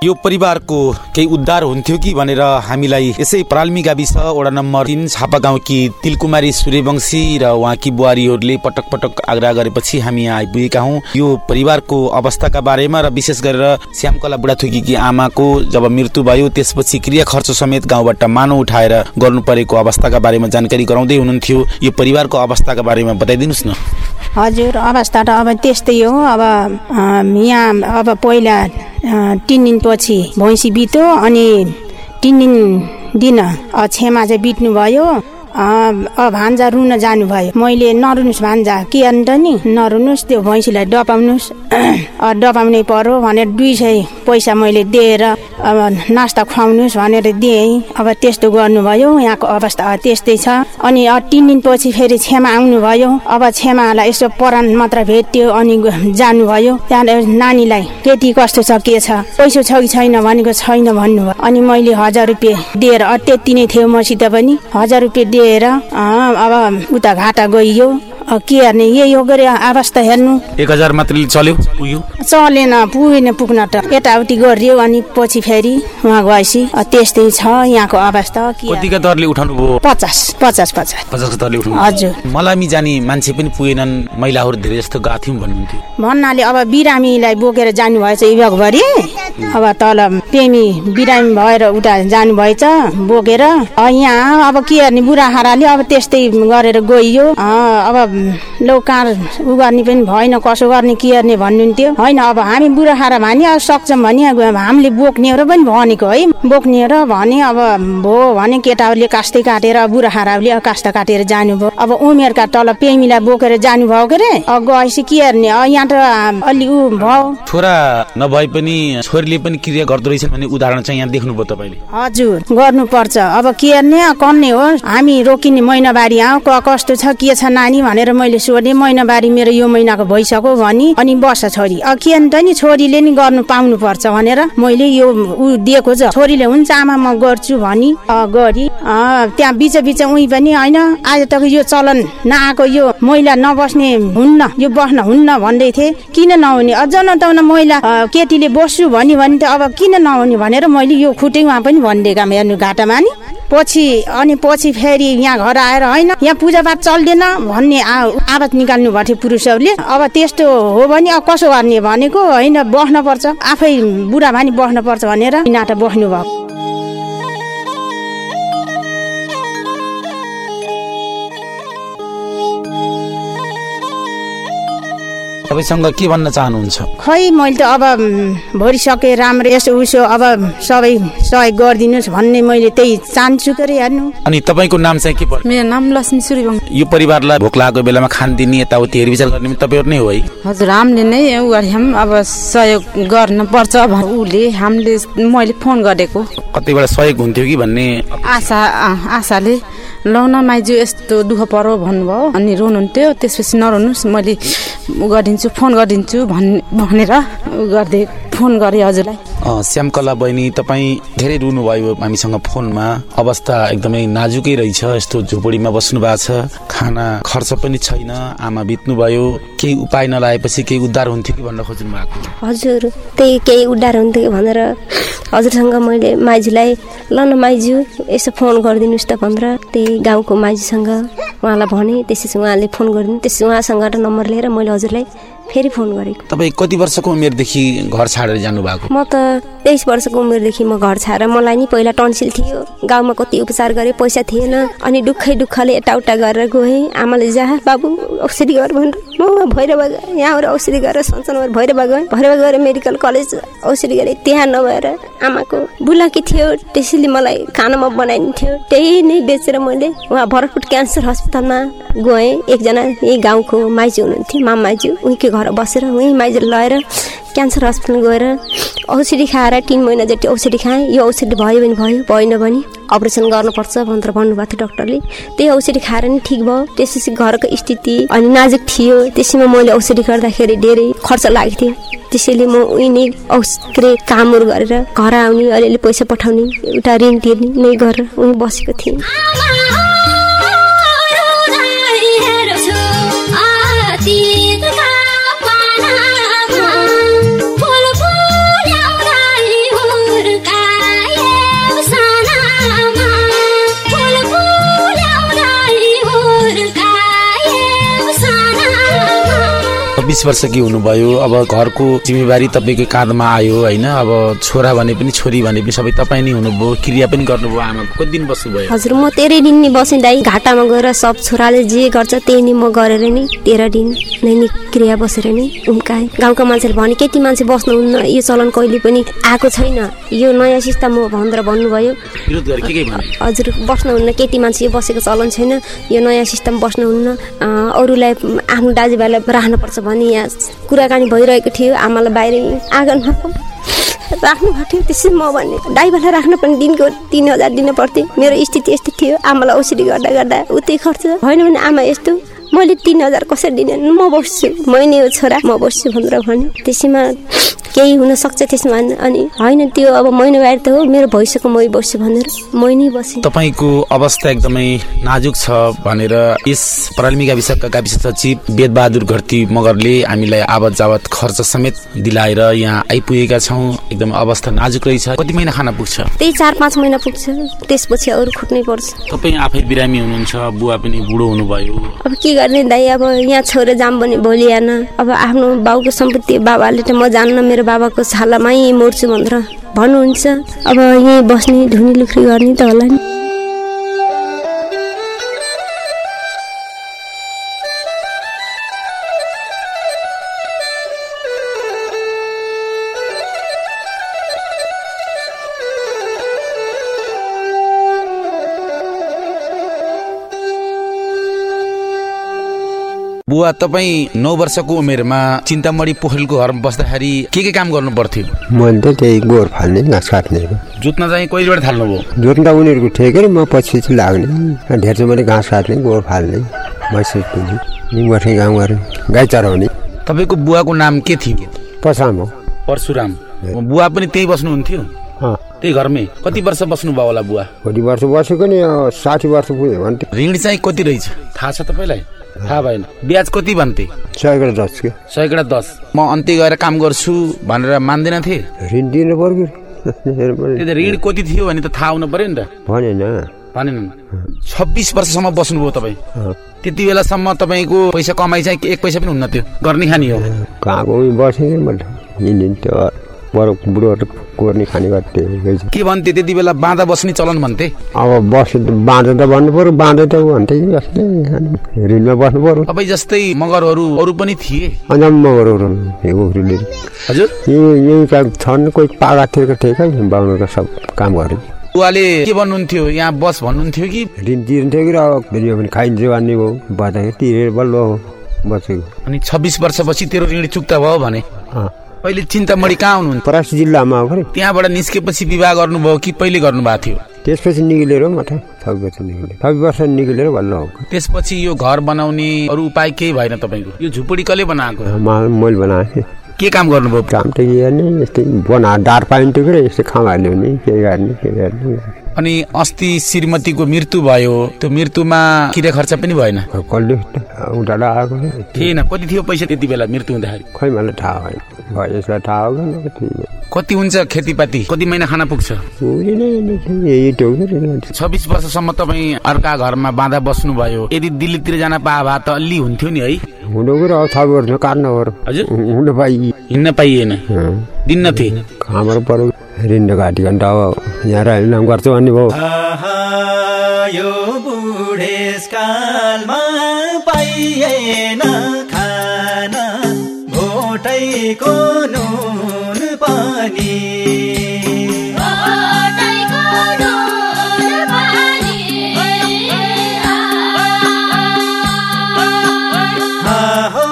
यो परिवारको केही उद्धार हुन्थ्यो कि भनेर हामीलाई यसै पराल्मी गाविस वडा नम्बर तिन छापा गाउँकी तिलकुमारी सूर्यवंशी र उहाँकी बुहारीहरूले पटक पटक आग्रह गरेपछि हामी यहाँ आइपुगेका हौँ। यो परिवारको अवस्थाका बारेमा र विशेष गरेर श्यामकला बुढाथुकीकी आमाको जब मृत्यु भयो त्यसपछि क्रिया खर्च समेत गाउँबाट मानव उठाएर गर्नु परेको अवस्थाका बारेमा जानकारी गराउँदै हुनुहुन्थ्यो। यो परिवारको अवस्थाका बारेमा बताइदिनुहोस् न। हजुर अवस्था त अब त्यस्तै हो। अब यहाँ अब पहिला तिन दिनपछि भैँसी बित्यो अनि तिन दिन दिन छेमा चाहिँ बित्नुभयो। भान्जा रुन जानुभयो। मैले नरुनुहोस् भान्जा के अन्त नि? नरुनुहोस् त्यो भैँसीलाई डपाउनुहोस्। डपाउनै पर्यो भनेर दुई सय पैसा मैले दिएर अब नास्ता खुवाउनुहोस् भनेर दिएँ। अब त्यस्तो गर्नुभयो यहाँको अवस्था त्यस्तै छ। अनि तिन दिनपछि फेरि छेमा आउनुभयो। अब छेमालाई यसो परान मात्र भेट्यो अनि जानुभयो। त्यहाँबाट नानीलाई केटी कस्तो छ के छ? पैसा छ कि छैन भनेको छैन भन्नुभयो। अनि मैले हजार रुपियाँ दिएर त्यति नै थियो मसित पनि। हजार रुपियाँ दिएर अब उता घाटा गइयो। के हेर्ने यही हो गरे अवस्था हेर्नु। एक हजार मात्रले चल्यो पुग्यो। चलेन पुगेन पुग्न त। यताउति गरियो अनि पछि फेरि उहाँ गएपछि त्यस्तै छ यहाँको अवस्था कतिका दरले उठाउनु भयो? पचास पचास पचास। पचास दरले उठाउनु हजुर। मलामी जाने मान्छे पनि पुगेनन् महिलाहरू धेरै जस्तो गएको थियौँ भन्नुहुन्थ्यो। भन्नाले अब बिरामीलाई बोकेर जानुभएछ युवकभरि? अब तल प्रेमी बिरामी भएर उता जानुभएछ बोकेर। यहाँ अब के हेर्ने बुढाखाराले अब त्यस्तै गरेर गइयो। अब लौ कहाँ उ गर्ने पनि भएन कसो गर्ने के गर्ने भन्नुहुन्थ्यो। होइन अब हामी बुढाखारा भने अब सक्छौँ भने हामीले बोक्ने र पनि भनेको है। बोक्ने र भने अब भो भने केटाहरूले कास्दै काटेर बुढाखाराहरूले कास्ट काटेर जानुभयो। अब उमेरका तल प्रेमीलाई बोकेर जानुभयो के अरे अब गएपछि के हेर्ने यहाँ त अलि ऊ भयो। छोरा नभए पनि छोरीले पनि क्रिया गर्दो रहेछन् भन्ने उदाहरण चाहिँ यहाँ देख्नुभयो तपाईँले। हजुर गर्नुपर्छ। अब के हेर्ने कन्ने हो। हामी रोकिने महिनाबारी आऊ। कस्तो छ के छ नानी भनेर मैले सोधेँ महिनाबारी मेरो यो महिनाको भइसक्यो भने अनि बस छोरी। अन्त नि छोरीले नि गर्नु पाउनु पर्छ भनेर मैले यो ऊ दिएको छ। छोरीले हुन्छ आमा म गर्छु भनी गरी त्यहाँ बिच बिच उही पनि होइन आज त यो चलन नआएको यो महिला नबस्ने हुन्न यो बस्न हुन्न भन्दै थिएँ। किन नहुने? अझ नताउन महिला केटीले बस्छु भन्यो भने त अब किन नहुने भनेर मैले यो खुट्टैमा पनि भनिदिएका हेर्नु घाटामा नि। पछि अनि पछि फेरि यहाँ घर आएर होइन यहाँ पूजापाठ चल्दैन भन्ने आवाज निकाल्नु भएको थियो पुरुषहरूले। अब त्यस्तो हो भने अब कसो गर्ने भनेको होइन बस्न पर्छ। आफै बुढा भानी बस्न पर्छ भनेर नाटा बस्नु भयो तपाईँसँग के भन्न चाहनुहुन्छ? खै मैले त अब भरिसकेँ राम्रो यसो उसो अब सबै सहयोग गरिदिनुहोस् भन्ने मैले त्यही चाहन्छु के हेर्नु। अनि तपाईँको नाम चाहिँ के पर्छ मेरो नाम लक्ष्मी सूर्यवङ यो परिवारलाई भोक लागेको बेलामा खान दिने यताउति हेरविचार गर्ने तपाईँहरू नै हो है? हजुर हामीले नै अब सहयोग गर्न पर्छ उसले हामीले मैले फोन गरेको। कति बेला सहयोग हुन्थ्यो कि भन्ने आशा आशाले। लौन माइजू यस्तो दुःख परो भन्नुभयो अनि रोनुहुन्थ्यो। त्यसपछि नरोनुहोस् मैले गरिदिन्छु फोन गरिदिन्छु भन् भनेर गरिदिए फोन गरेँ हजुरलाई। श्यामकला बहिनी तपाईँ धेरै रुनुभयो हामीसँग फोनमा। अवस्था एकदमै नाजुकै रहेछ यस्तो झुपडीमा बस्नु भएको छ। खाना खर्च पनि छैन आमा बित्नुभयो। केही उपाय नलाएपछि केही उद्धार हुन्थ्यो कि भन्न खोज्नु भएको हजुर त्यही केही उद्धार हुन्थ्यो कि भनेर हजुरसँग मैले माइजूलाई ल न माइजू यसो फोन गरिदिनुहोस् त भनेर त्यही गाउँको माइजूसँग उहाँलाई भने त्यसपछि उहाँले फोन गरिदिनु त्यसपछि उहाँसँग नम्बर लिएर मैले हजुरलाई फेरि फोन गरेको। तपाईँ कति वर्षको उमेरदेखि घर छाडेर जानु भएको म त तेइस वर्षको उमेरदेखि म घर छाएर मलाई नि पहिला टन्सिल थियो। गाउँमा कति उपचार गरेँ पैसा थिएन। अनि दुःखै दुःखले यताउता गरेर गएँ। आमाले जा बाबु औषधि गर भनेर म भैरव यहाँबाट औषधि गरेर सन्चनबाट भैरव गएँ। भैरव गएर मेडिकल कलेज औषधि गरेँ। त्यहाँ नभएर आमाको बुलाकी थियो। त्यसैले मलाई खानामा बनाइन्थ्यो। त्यही नै बेचेर मैले उहाँ भरतपुर क्यान्सर हस्पिटलमा गएँ। एकजना यही गाउँको माइजू हुनुहुन्थ्यो मामा माइजू उहीँकै घर बसेर उहीँ माइजू लगाएर क्यान्सर हस्पिटल गएर औषधि खाएर तिन महिना जति औषधि खाएँ यो औषधि भयो भने भयो भएन भने अपरेसन गर्नुपर्छ भनेर भन्नुभएको थियो डक्टरले। त्यही औषधि खाएर नि ठिक भयो। त्यसपछि घरको स्थिति अनि नाजुक थियो। त्यसैमा मैले औषधि गर्दाखेरि धेरै खर्च लागेको थियो। त्यसैले म उही नै के अरे कामहरू गरेर घर आउने अलिअलि पैसा पठाउने एउटा ऋण तिर्ने नै गरेर उहीँ बसेको थिएँ। छब्बिस वर्षकी हुनुभयो अब घरको जिम्मेवारी तपाईँको काँधमा आयो होइन अब छोरा भने पनि छोरी भने पनि सबै तपाईँ नै हुनुभयो क्रिया पनि गर्नुभयो आमाको कति दिन बस्नुभयो हजुर म तेह्रै दिन नि बसेँ दाइ घाटामा गएर सब छोराले जे गर्छ त्यही नि म गरेर नि तेह्र दिन नै नि क्रिया बसेर नि उम्काएँ। गाउँका मान्छेले भने केटी मान्छे बस्नुहुन्न यो चलन कहिले पनि आएको छैन। यो नयाँ सिस्टम हो भनेर भन्नुभयो। हजुर बस्नुहुन्न केटी मान्छे यो बसेको चलन छैन। यो नयाँ सिस्टम बस्नुहुन्न। अरूलाई आफ्नो दाजुभाइलाई राख्नुपर्छ भने यहाँ कुराकानी भइरहेको थियो आमालाई बाहिर आँगनमा राख्नु भएको थियो। त्यसै म भने ड्राइभरलाई राख्न पनि दिनको तिन हजार दिनु पर्थ्यो। मेरो स्थिति यस्तो थियो आमालाई औषधि गर्दा गर्दा उतै खर्च। होइन भने आमा यस्तो मैले तिन हजार कसरी दिने? म बस्छु। मै नै हो छोरा म बस्छु भनेर भन्यो। त्यसैमा केही हुनसक्छ त्यसमा अनि होइन त्यो अब महिना बाहिर त हो मेरो भविष्यको मै बस्छु भनेर मै नै बसेँ। तपाईँको अवस्था एकदमै नाजुक छ भनेर यस प्रालमी गाविसका गाविस सचिव वेदबहादुर घरती मगरले हामीलाई आवत जावत खर्च समेत दिलाएर यहाँ आइपुगेका छौँ। एकदम अवस्था नाजुक रहेछ। कति महिना खाना पुग्छ? त्यही चार पाँच महिना पुग्छ। त्यसपछि अरू खुट्नै पर्छ। तपाईँ आफै बिरामी हुनुहुन्छ बुवा पनि बुढो हुनुभयो। अब के गर्ने दाइ अब यहाँ छोरा जाम भने भोलि आएन अब आफ्नो बाउको सम्पत्ति बाबाले त म जान्न मेरो बाबाको छालामै मर्छु भनेर भन्नुहुन्छ। अब यहीँ बस्ने धुनी लुख्री गर्ने त होला नि। बुवा तपाईँ नौ वर्षको उमेरमा चिन्तामणी पोखरेलको घरमा बस्दाखेरि के के काम गर्नु पर्थ्यो मैले त त्यही गोर फाल्ने घाँस काट्ने। जोत्न चाहिँ कहिलेबाट थाल्नुभयो जोत्न त उनीहरूको ठेकै म पछि चाहिँ लाग्ने। धेर चाहिँ मैले घाँस काट्ने गोर फाल्ने पुग्ने निङ्गठे गाउँ गाई चराउने। तपाईँको बुवाको नाम के थियो? पसाम हो। परशुराम। बुवा पनि त्यही बस्नुहुन्थ्यो? त्यही घरमै। कति वर्ष बस्नुभयो होला बुवा? कति वर्ष बसेको नि साठी वर्ष पुग्यो भने ऋण चाहिँ कति रहेछ? थाहा छ तपाईँलाई? थाहा भएन। ब्याज कति भन्थे? सयकडा दस के। सयकडा दस। म अन्त्य गएर काम गर्छु भनेर मान्दैन थिए? ऋण दिनु पर्यो। ऋण कति थियो भने त थाहा हुनु पर्यो नि त। भनेन। भनेन। छब्बिस वर्षसम्म बस्नुभयो तपाईँ। त्यति बेलासम्म तपाईँको पैसा कमाइ चाहिँ एक पैसा पनि हुन्न थियो गर्ने खाने हो। कहाँको उयो बसेँ बरु बुढोहरू कोर्ने खाने गर्थेँ के भन्थे त्यति बेला? बाँधा बस्ने चलन भन्थे। अब बस्नु त बाँधो त भन्नु पर्यो बाँधो त भन्थे कि कसले बस्नु पर्यो। तपाईँ जस्तै मगरहरू अरू पनि थिए? अन्त मगरहरू हजुर। यही यही काम छन् कोही पागा तिरेको ठेकै बाहुनको सब काम गरे। बुवाले के भन्नुहुन्थ्यो? यहाँ बस भन्नुहुन्थ्यो कि? ऋण तिर्न्थ्यो कि र फेरि पनि खाइन्छ भन्ने भयो। भन्दाखेरि तिरेर बल्ल बसेको। अनि छब्बिस वर्षपछि तेरो ऋण चुक्ता भयो भने। अहिले चिन्तामणी कहाँ हुनुहुन्छ? परासी जिल्लामा हो त्यहाँबाट निस्केपछि विवाह गर्नुभयो कि पहिले गर्नुभएको थियो? त्यसपछि निक्लेर छब्बिस वर्ष निक्लेर हो। त्यसपछि यो घर बनाउने अरू उपाय केही भएन तपाईँको? यो झुपडी कसले बनाएको? मैले बनाएको के काम गर्नुभयो? काम त यस्तै बना डार पाइन्थ्यो कि यस्तै खामाल्यो भने के गर्ने के गर्ने। अनि अस्ति श्रीमतीको मृत्यु भयो त्यो मृत्युमा किरा खर्च पनि भएन। थिएन। कति थियो पैसा त्यति बेला मृत्यु हुँदाखेरि? खै मलाई थाहा भएन। यसलाई थाहा कति हुन्छ खेतीपाती? कति महिना खाना पुग्छ? छब्बिस वर्षसम्म तपाईँ अर्का घरमा बाँधा बस्नुभयो। यदि दिल्लीतिर जान पाए भए त अलि हुन्थ्यो नि है। हुनु हजुर। पाइ हिँड्न पाइएन। दिन्न थिए। हाम्रो पर्यो ऋण घाटी घन्टा अब यहाँ रहेर नाम गर्छु भन्ने भयो यो बुढेसकालमा पाइएन खान भोटैको नुन पानी आहो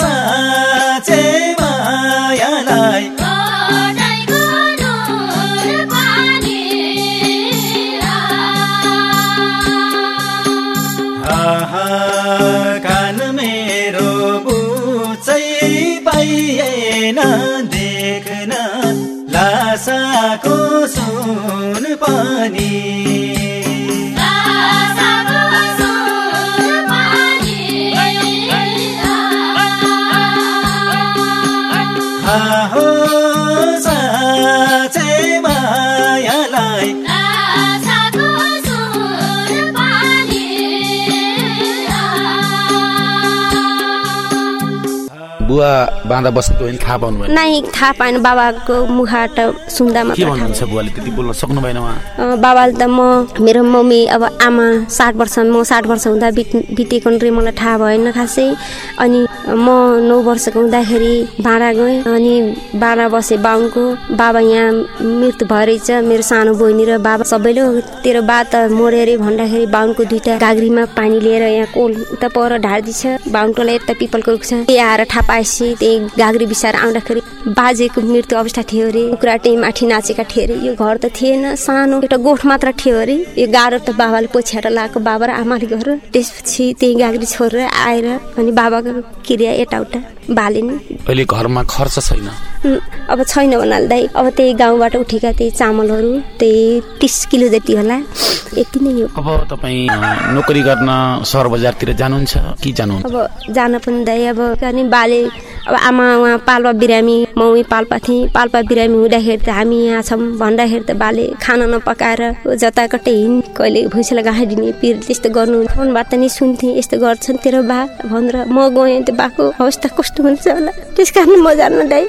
साँचे मायालाई देख्न लासाको फुवा बाँधा बसेको होइन थाहा पाउनु भएन नै थाहा पाएन। बाबाको मुखाट सुन्दा के मात्र भन्नुहुन्छ बुवाले? त्यति बोल्न सक्नु भएन उहाँ बाबाले त म मेरो मम्मी अब आमा साठ वर्ष म साठ वर्ष हुँदा बित बितेको रे मलाई थाहा भएन खासै। अनि म नौ वर्षको हुँदाखेरि भाँडा गएँ अनि भाँडा बसेँ बाहुनको बाबा यहाँ मृत्यु भएरहेछ मेरो सानो बहिनी र बाबा सबैले तेरो बा त मऱ्यो अरे भन्दाखेरि बाहुनको दुइटा गाग्रीमा पानी लिएर यहाँ कोल उता पर ढाडिदिन्छ बाहुनटोलाई यता पिपलको रुख छ। त्यही आएर थाहा पाएपछि त्यही गाग्री बिसाएर आउँदाखेरि बाजेको मृत्यु अवस्था थियो अरे। कुखुरा टेम माथि नाचेका थिए अरे। यो घर त थिएन सानो एउटा गोठ मात्र थियो अरे। यो गाह्रो त बाबाले पोछ्याएर लगाएको बाबा र आमाले घर त्यसपछि त्यही गाग्री छोडेर आएर अनि बाबाको क्रिया यताउता बाले नि अहिले घरमा खर्च छैन। अब छैन भन्नाले दाइ। अब त्यही गाउँबाट उठेका त्यही चामलहरू त्यही तिस किलो जति होला यति नै हो। अब तपाईँ नोकरी गर्न सहर बजारतिर जानुहुन्छ? कि जानुहुन्छ? अब जान पनि दाइ अब अनि बाले अब आमा उहाँ पाल्पा बिरामी म उहीँ पाल्पा थिएँ पाल्पा बिरामी हुँदाखेरि त हामी यहाँ छौँ। भन्दाखेरि त बाले खाना नपकाएर जताकतै हिँड कहिले भुइँसलाई घाँडिदिने पिर त्यस्तो गर्नु फोनबाट नि सुन्थेँ यस्तो गर्छन् तेरो बा भनेर म गएँ। त्यो बाको अवस्था कस्तो हुन्छ होला? त्यस कारण म जान्न दाइ।